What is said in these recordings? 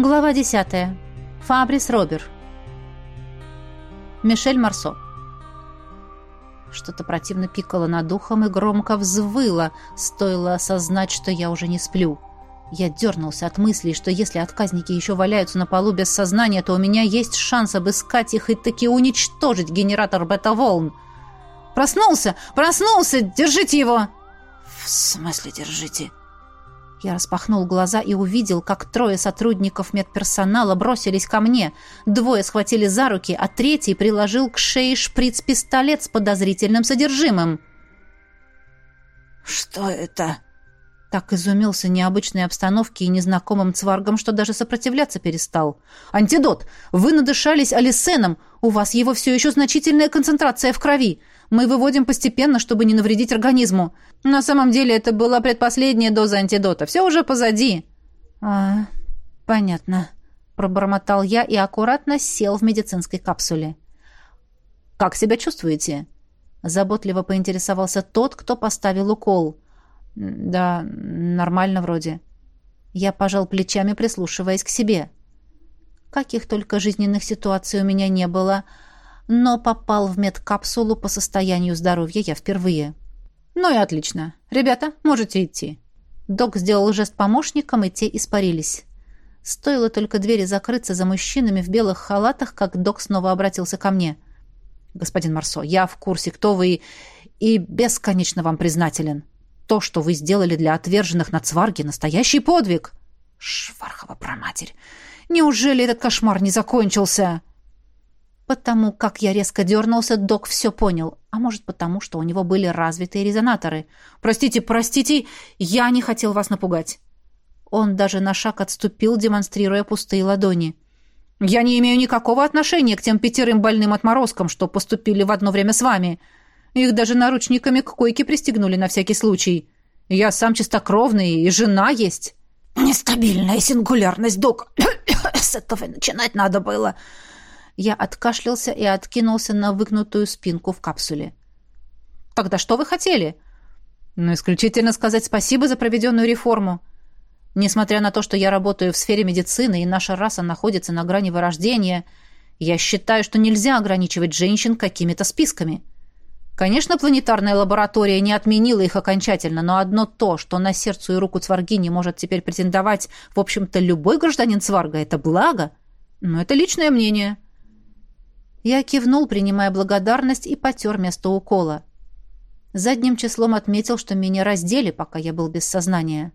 Глава 10. Фабрис Робер. Мишель Марсо. Что-то противно пикало над ухом и громко взвыло, стоило осознать, что я уже не сплю. Я дернулся от мысли, что если отказники еще валяются на полу без сознания, то у меня есть шанс обыскать их и таки уничтожить генератор бета-волн. «Проснулся! Проснулся! Держите его!» «В смысле держите?» Я распахнул глаза и увидел, как трое сотрудников медперсонала бросились ко мне. Двое схватили за руки, а третий приложил к шее шприц-пистолет с подозрительным содержимым. «Что это?» Так изумился необычной обстановке и незнакомым цваргом, что даже сопротивляться перестал. «Антидот! Вы надышались алисеном! У вас его все еще значительная концентрация в крови! Мы выводим постепенно, чтобы не навредить организму. На самом деле это была предпоследняя доза антидота. Все уже позади». «А, понятно», — пробормотал я и аккуратно сел в медицинской капсуле. «Как себя чувствуете?» Заботливо поинтересовался тот, кто поставил укол. «Да, нормально вроде». Я пожал плечами, прислушиваясь к себе. Каких только жизненных ситуаций у меня не было, но попал в медкапсулу по состоянию здоровья я впервые. «Ну и отлично. Ребята, можете идти». Док сделал жест помощникам, и те испарились. Стоило только двери закрыться за мужчинами в белых халатах, как док снова обратился ко мне. «Господин Марсо, я в курсе, кто вы, и бесконечно вам признателен. То, что вы сделали для отверженных на цварге, настоящий подвиг. Швархова проматерь! Неужели этот кошмар не закончился? Потому как я резко дернулся, док все понял. А может, потому, что у него были развитые резонаторы. Простите, простите, я не хотел вас напугать. Он даже на шаг отступил, демонстрируя пустые ладони. «Я не имею никакого отношения к тем пятерым больным отморозкам, что поступили в одно время с вами. Их даже наручниками к койке пристегнули на всякий случай. Я сам чистокровный, и жена есть». «Нестабильная сингулярность, док. С этого начинать надо было». Я откашлялся и откинулся на выгнутую спинку в капсуле. «Тогда что вы хотели?» «Ну, исключительно сказать спасибо за проведенную реформу. Несмотря на то, что я работаю в сфере медицины и наша раса находится на грани вырождения, я считаю, что нельзя ограничивать женщин какими-то списками». Конечно, планетарная лаборатория не отменила их окончательно, но одно то, что на сердце и руку Цваргини может теперь претендовать, в общем-то, любой гражданин Цварга, это благо. Но это личное мнение. Я кивнул, принимая благодарность, и потер место укола. Задним числом отметил, что меня раздели, пока я был без сознания.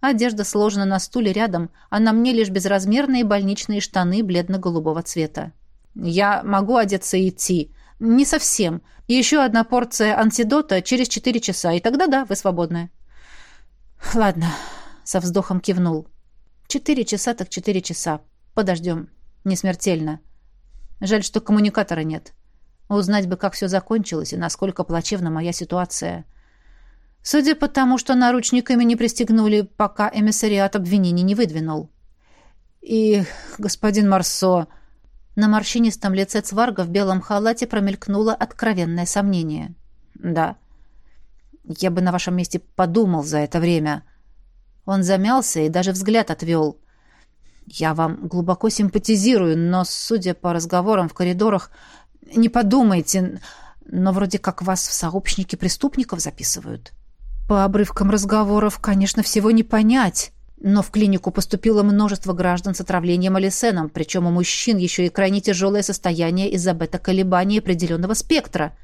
Одежда сложена на стуле рядом, а на мне лишь безразмерные больничные штаны бледно-голубого цвета. «Я могу одеться и идти», «Не совсем. Еще одна порция антидота через четыре часа, и тогда да, вы свободны». «Ладно», — со вздохом кивнул. «Четыре часа так четыре часа. Подождем. Не смертельно. Жаль, что коммуникатора нет. Узнать бы, как все закончилось и насколько плачевна моя ситуация». Судя по тому, что наручниками не пристегнули, пока эмиссариат обвинений не выдвинул. «И, господин Марсо...» На морщинистом лице Цварга в белом халате промелькнуло откровенное сомнение. «Да. Я бы на вашем месте подумал за это время». Он замялся и даже взгляд отвел. «Я вам глубоко симпатизирую, но, судя по разговорам в коридорах, не подумайте, но вроде как вас в сообщники преступников записывают». По обрывкам разговоров, конечно, всего не понять. Но в клинику поступило множество граждан с отравлением алисеном, причем у мужчин еще и крайне тяжелое состояние из-за бета-колебаний определенного спектра.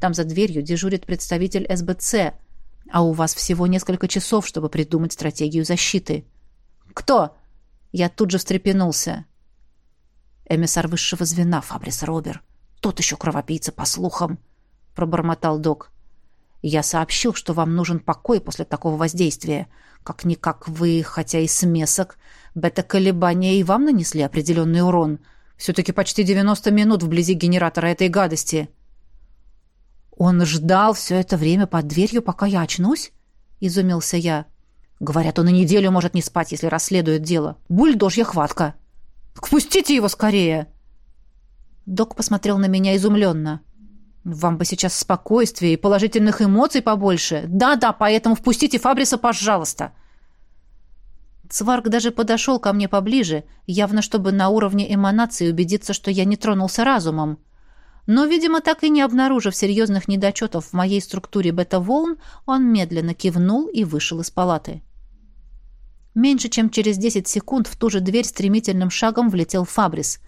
Там за дверью дежурит представитель СБЦ, а у вас всего несколько часов, чтобы придумать стратегию защиты. «Кто?» Я тут же встрепенулся. «Эмиссар высшего звена, Фабрис Робер. Тот еще кровопийца, по слухам», — пробормотал док. «Я сообщил, что вам нужен покой после такого воздействия». Как-никак вы, хотя и смесок, бета-колебания и вам нанесли определенный урон. Все-таки почти 90 минут вблизи генератора этой гадости. Он ждал все это время под дверью, пока я очнусь? Изумился я. Говорят, он и неделю может не спать, если расследует дело. Бульдожья хватка. Впустите его скорее!» Док посмотрел на меня изумленно. «Вам бы сейчас спокойствия и положительных эмоций побольше. Да-да, поэтому впустите Фабриса, пожалуйста!» Цварг даже подошел ко мне поближе, явно чтобы на уровне эманации убедиться, что я не тронулся разумом. Но, видимо, так и не обнаружив серьезных недочетов в моей структуре бета-волн, он медленно кивнул и вышел из палаты. Меньше чем через 10 секунд в ту же дверь стремительным шагом влетел Фабрис.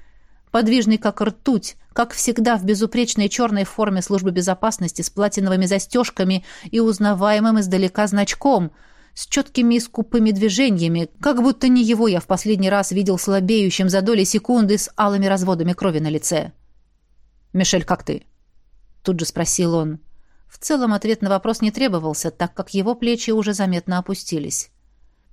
Подвижный как ртуть, как всегда в безупречной черной форме службы безопасности с платиновыми застежками и узнаваемым издалека значком, с четкими и скупыми движениями, как будто не его я в последний раз видел слабеющим за доли секунды с алыми разводами крови на лице. «Мишель, как ты?» Тут же спросил он. В целом ответ на вопрос не требовался, так как его плечи уже заметно опустились.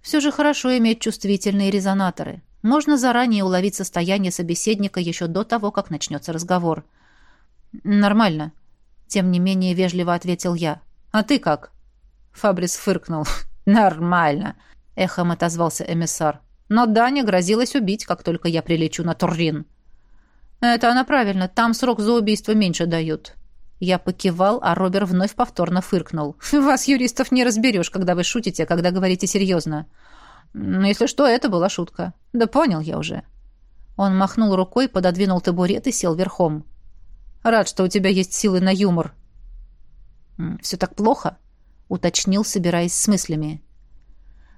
Все же хорошо иметь чувствительные резонаторы. Можно заранее уловить состояние собеседника еще до того, как начнется разговор. «Нормально», — тем не менее вежливо ответил я. «А ты как?» Фабрис фыркнул. «Нормально», — эхом отозвался эмиссар. «Но Даня грозилась убить, как только я прилечу на Туррин». «Это она правильно. Там срок за убийство меньше дают». Я покивал, а Робер вновь повторно фыркнул. «Вас, юристов, не разберешь, когда вы шутите, когда говорите серьезно». «Ну, если что, это была шутка». «Да понял я уже». Он махнул рукой, пододвинул табурет и сел верхом. «Рад, что у тебя есть силы на юмор». «Все так плохо?» — уточнил, собираясь с мыслями.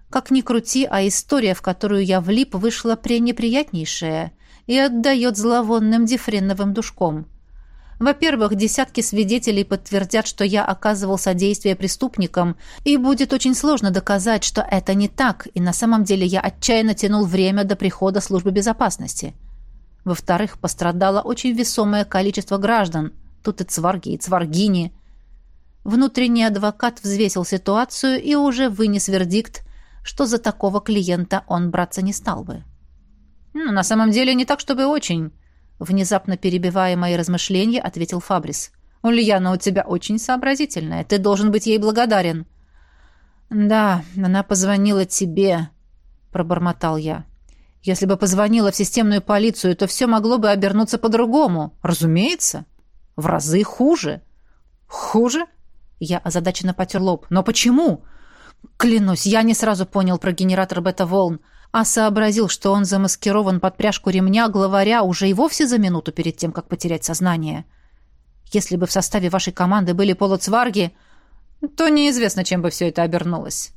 «Как ни крути, а история, в которую я влип, вышла пренеприятнейшая и отдает зловонным дифреновым душком. Во-первых, десятки свидетелей подтвердят, что я оказывал содействие преступникам, и будет очень сложно доказать, что это не так, и на самом деле я отчаянно тянул время до прихода службы безопасности. Во-вторых, пострадало очень весомое количество граждан, тут и цварги, и цваргини. Внутренний адвокат взвесил ситуацию и уже вынес вердикт, что за такого клиента он браться не стал бы. «Ну, на самом деле не так, чтобы очень», — внезапно перебивая мои размышления, ответил Фабрис. «Ульяна у тебя очень сообразительная. Ты должен быть ей благодарен». «Да, она позвонила тебе», — пробормотал я. «Если бы позвонила в системную полицию, то все могло бы обернуться по-другому. Разумеется. В разы хуже». «Хуже?» Я озадаченно потер лоб. «Но почему?» «Клянусь, я не сразу понял про генератор бета-волн а сообразил, что он замаскирован под пряжку ремня главаря уже и вовсе за минуту перед тем, как потерять сознание. Если бы в составе вашей команды были полуцварги, то неизвестно, чем бы все это обернулось.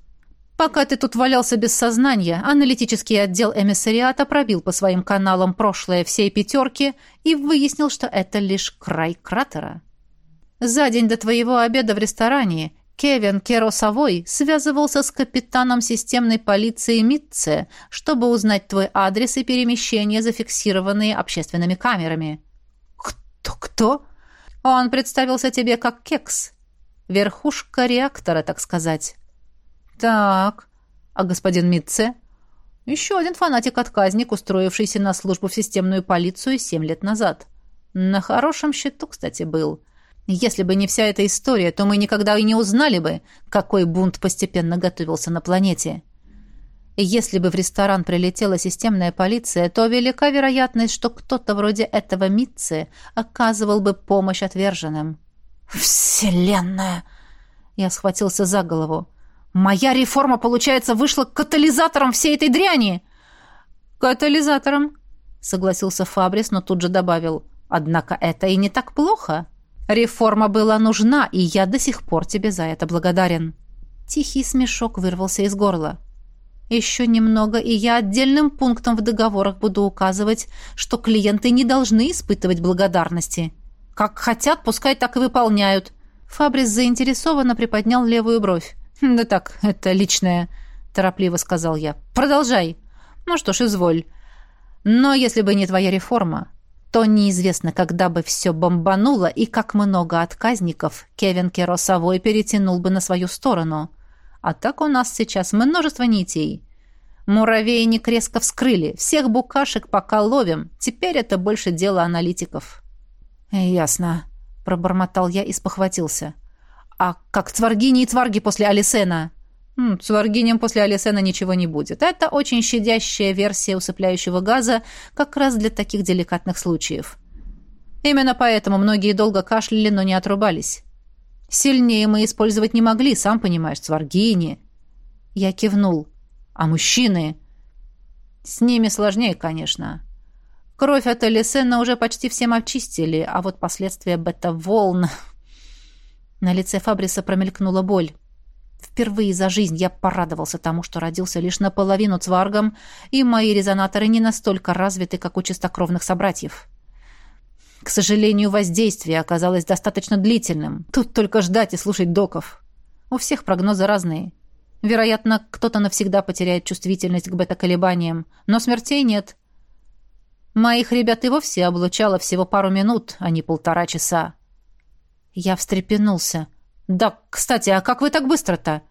Пока ты тут валялся без сознания, аналитический отдел эмиссариата пробил по своим каналам прошлое всей пятерки и выяснил, что это лишь край кратера. За день до твоего обеда в ресторане Кевин Керосовой связывался с капитаном системной полиции Митце, чтобы узнать твой адрес и перемещения, зафиксированные общественными камерами. Кто-кто? Он представился тебе как Кекс. Верхушка реактора, так сказать. Так, а господин Митце? Еще один фанатик-отказник, устроившийся на службу в системную полицию семь лет назад. На хорошем счету, кстати, был. Если бы не вся эта история, то мы никогда и не узнали бы, какой бунт постепенно готовился на планете. Если бы в ресторан прилетела системная полиция, то велика вероятность, что кто-то вроде этого Митцы оказывал бы помощь отверженным. «Вселенная!» Я схватился за голову. «Моя реформа, получается, вышла катализатором всей этой дряни!» «Катализатором», — согласился Фабрис, но тут же добавил. «Однако это и не так плохо». Реформа была нужна, и я до сих пор тебе за это благодарен». Тихий смешок вырвался из горла. «Еще немного, и я отдельным пунктом в договорах буду указывать, что клиенты не должны испытывать благодарности. Как хотят, пускай так и выполняют». Фабрис заинтересованно приподнял левую бровь. «Да так, это личное», — торопливо сказал я. «Продолжай». «Ну что ж, изволь. Но если бы не твоя реформа, то неизвестно, когда бы все бомбануло и как много отказников Кевин Керосовой перетянул бы на свою сторону. А так у нас сейчас множество нитей. Муравейник резко вскрыли, всех букашек пока ловим, теперь это больше дело аналитиков. «Ясно», — пробормотал я и спохватился. «А как цваргини и цварги после Алисена?» С Варгинем после Алисена ничего не будет. Это очень щадящая версия усыпляющего газа как раз для таких деликатных случаев. Именно поэтому многие долго кашляли, но не отрубались. Сильнее мы использовать не могли, сам понимаешь, Сваргини. Я кивнул. А мужчины? С ними сложнее, конечно. Кровь от Элисена уже почти всем очистили, а вот последствия бета-волн... На лице Фабриса промелькнула боль. Впервые за жизнь я порадовался тому, что родился лишь наполовину цваргом, и мои резонаторы не настолько развиты, как у чистокровных собратьев. К сожалению, воздействие оказалось достаточно длительным. Тут только ждать и слушать доков. У всех прогнозы разные. Вероятно, кто-то навсегда потеряет чувствительность к бета-колебаниям, но смертей нет. Моих ребят и вовсе облучало всего пару минут, а не полтора часа. Я встрепенулся. «Да, кстати, а как вы так быстро-то?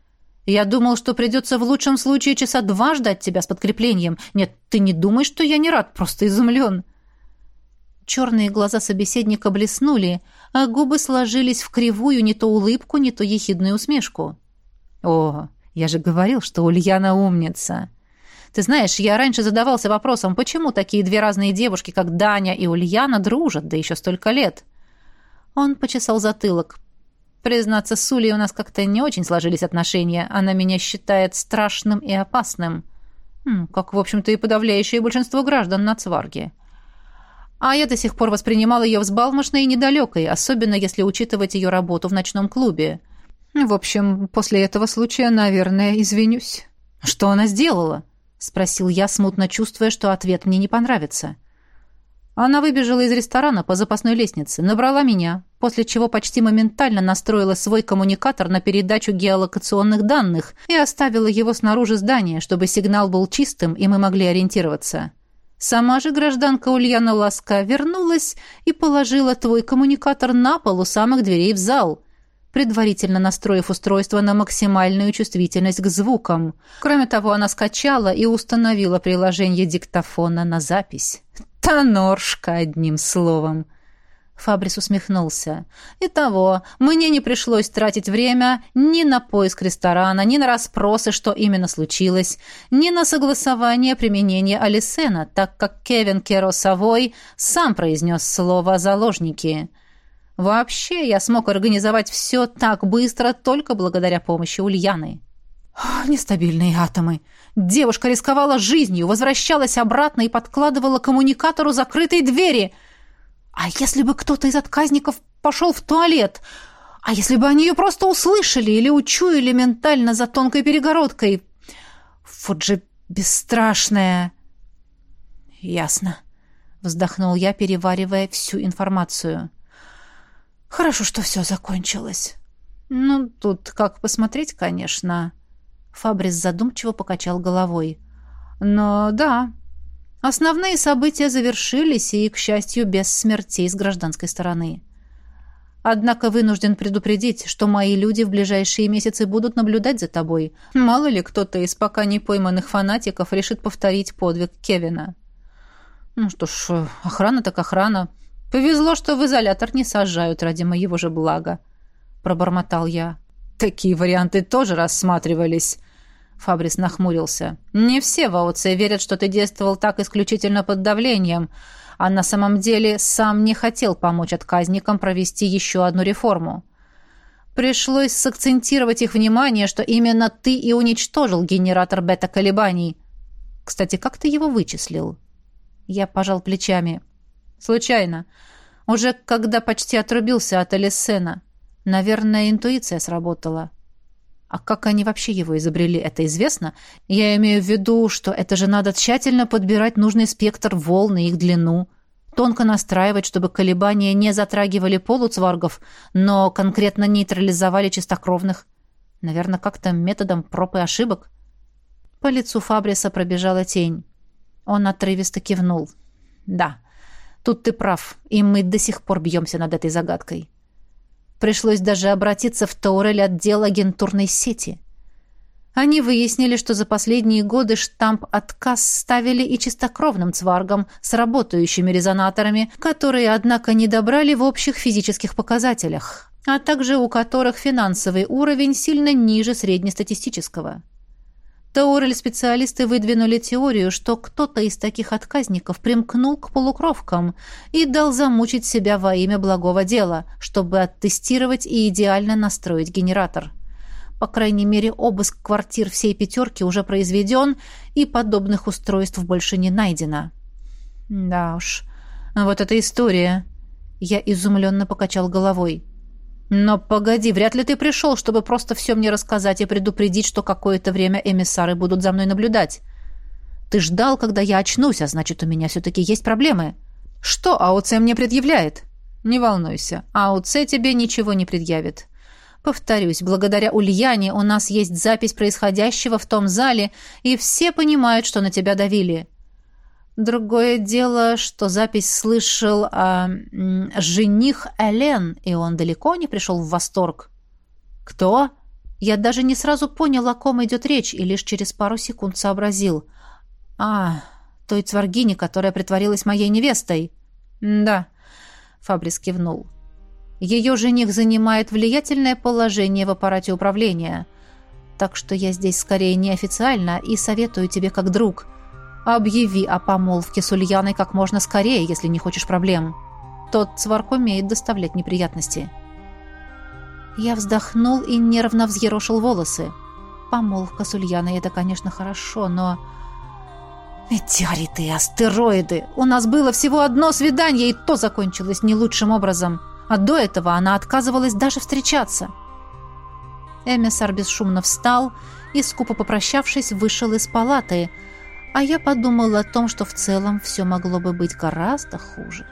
Я думал, что придется в лучшем случае часа два ждать тебя с подкреплением. Нет, ты не думай, что я не рад, просто изумлен». Черные глаза собеседника блеснули, а губы сложились в кривую не то улыбку, не то ехидную усмешку. «О, я же говорил, что Ульяна умница!» Ты знаешь, я раньше задавался вопросом, почему такие две разные девушки, как Даня и Ульяна, дружат, да еще столько лет. Он почесал затылок. Признаться, с Улей у нас как-то не очень сложились отношения. Она меня считает страшным и опасным. Как, в общем-то, и подавляющее большинство граждан на Цварге. А я до сих пор воспринимал ее взбалмошной и недалекой, особенно если учитывать ее работу в ночном клубе. В общем, после этого случая, наверное, извинюсь. Что она сделала? спросил я, смутно чувствуя, что ответ мне не понравится. Она выбежала из ресторана по запасной лестнице, набрала меня, после чего почти моментально настроила свой коммуникатор на передачу геолокационных данных и оставила его снаружи здания, чтобы сигнал был чистым и мы могли ориентироваться. Сама же гражданка Ульяна Ласка вернулась и положила твой коммуникатор на пол у самых дверей в зал, предварительно настроив устройство на максимальную чувствительность к звукам. Кроме того, она скачала и установила приложение диктофона на запись. Тоноршка, одним словом. Фабрис усмехнулся. «Итого, мне не пришлось тратить время ни на поиск ресторана, ни на расспросы, что именно случилось, ни на согласование применения Алисена, так как Кевин Керосовой сам произнес слово «заложники». Вообще, я смог организовать все так быстро только благодаря помощи Ульяны. Нестабильные атомы. Девушка рисковала жизнью, возвращалась обратно и подкладывала коммуникатору закрытой двери. А если бы кто-то из отказников пошел в туалет? А если бы они ее просто услышали или учуяли ментально за тонкой перегородкой? Же бесстрашная. Ясно. Вздохнул я, переваривая всю информацию. Хорошо, что все закончилось. Ну, тут как посмотреть, конечно. Фабрис задумчиво покачал головой. Но да, основные события завершились и, к счастью, без смертей с гражданской стороны. Однако вынужден предупредить, что мои люди в ближайшие месяцы будут наблюдать за тобой. Мало ли кто-то из пока не пойманных фанатиков решит повторить подвиг Кевина. Ну что ж, охрана так охрана. Повезло, что в изолятор не сажают ради моего же блага, пробормотал я. Такие варианты тоже рассматривались. Фабрис нахмурился. Не все в АОЦ верят, что ты действовал так исключительно под давлением, а на самом деле сам не хотел помочь отказникам провести еще одну реформу. Пришлось сакцентировать их внимание, что именно ты и уничтожил генератор бета-колебаний. Кстати, как ты его вычислил? Я пожал плечами. Случайно. Уже когда почти отрубился от Элисена. Наверное, интуиция сработала. А как они вообще его изобрели, это известно. Я имею в виду, что это же надо тщательно подбирать нужный спектр волн и их длину. Тонко настраивать, чтобы колебания не затрагивали полуцваргов, но конкретно нейтрализовали чистокровных. Наверное, как-то методом проб и ошибок. По лицу Фабриса пробежала тень. Он отрывисто кивнул. «Да, тут ты прав, и мы до сих пор бьемся над этой загадкой». Пришлось даже обратиться в Таурель отдел агентурной сети. Они выяснили, что за последние годы штамп отказ ставили и чистокровным цваргам с работающими резонаторами, которые, однако, не добрали в общих физических показателях, а также у которых финансовый уровень сильно ниже среднестатистического. Таурель-специалисты выдвинули теорию, что кто-то из таких отказников примкнул к полукровкам и дал замучить себя во имя благого дела, чтобы оттестировать и идеально настроить генератор. По крайней мере, обыск квартир всей пятерки уже произведен, и подобных устройств больше не найдено. Да уж, вот эта история. Я изумленно покачал головой. Но погоди, вряд ли ты пришел, чтобы просто все мне рассказать и предупредить, что какое-то время эмиссары будут за мной наблюдать. Ты ждал, когда я очнусь, а значит, у меня все-таки есть проблемы. Что АОЦ мне предъявляет? Не волнуйся, АОЦ тебе ничего не предъявит. Повторюсь, благодаря Ульяне у нас есть запись происходящего в том зале, и все понимают, что на тебя давили. Другое дело, что запись слышал а, жених Элен, и он далеко не пришел в восторг. «Кто?» Я даже не сразу понял, о ком идет речь, и лишь через пару секунд сообразил. «А, той цваргине, которая притворилась моей невестой». «Да», — Фабрис кивнул. «Ее жених занимает влиятельное положение в аппарате управления, так что я здесь скорее неофициально и советую тебе как друг». Объяви о помолвке с Ульяной как можно скорее, если не хочешь проблем. Тот цварк умеет доставлять неприятности. Я вздохнул и нервно взъерошил волосы. Помолвка с Ульяной — это, конечно, хорошо, но... Метеориты и астероиды! У нас было всего одно свидание, и то закончилось не лучшим образом. А до этого она отказывалась даже встречаться. Эмиссар бесшумно встал и, скупо попрощавшись, вышел из палаты — а я подумала о том, что в целом все могло бы быть гораздо хуже.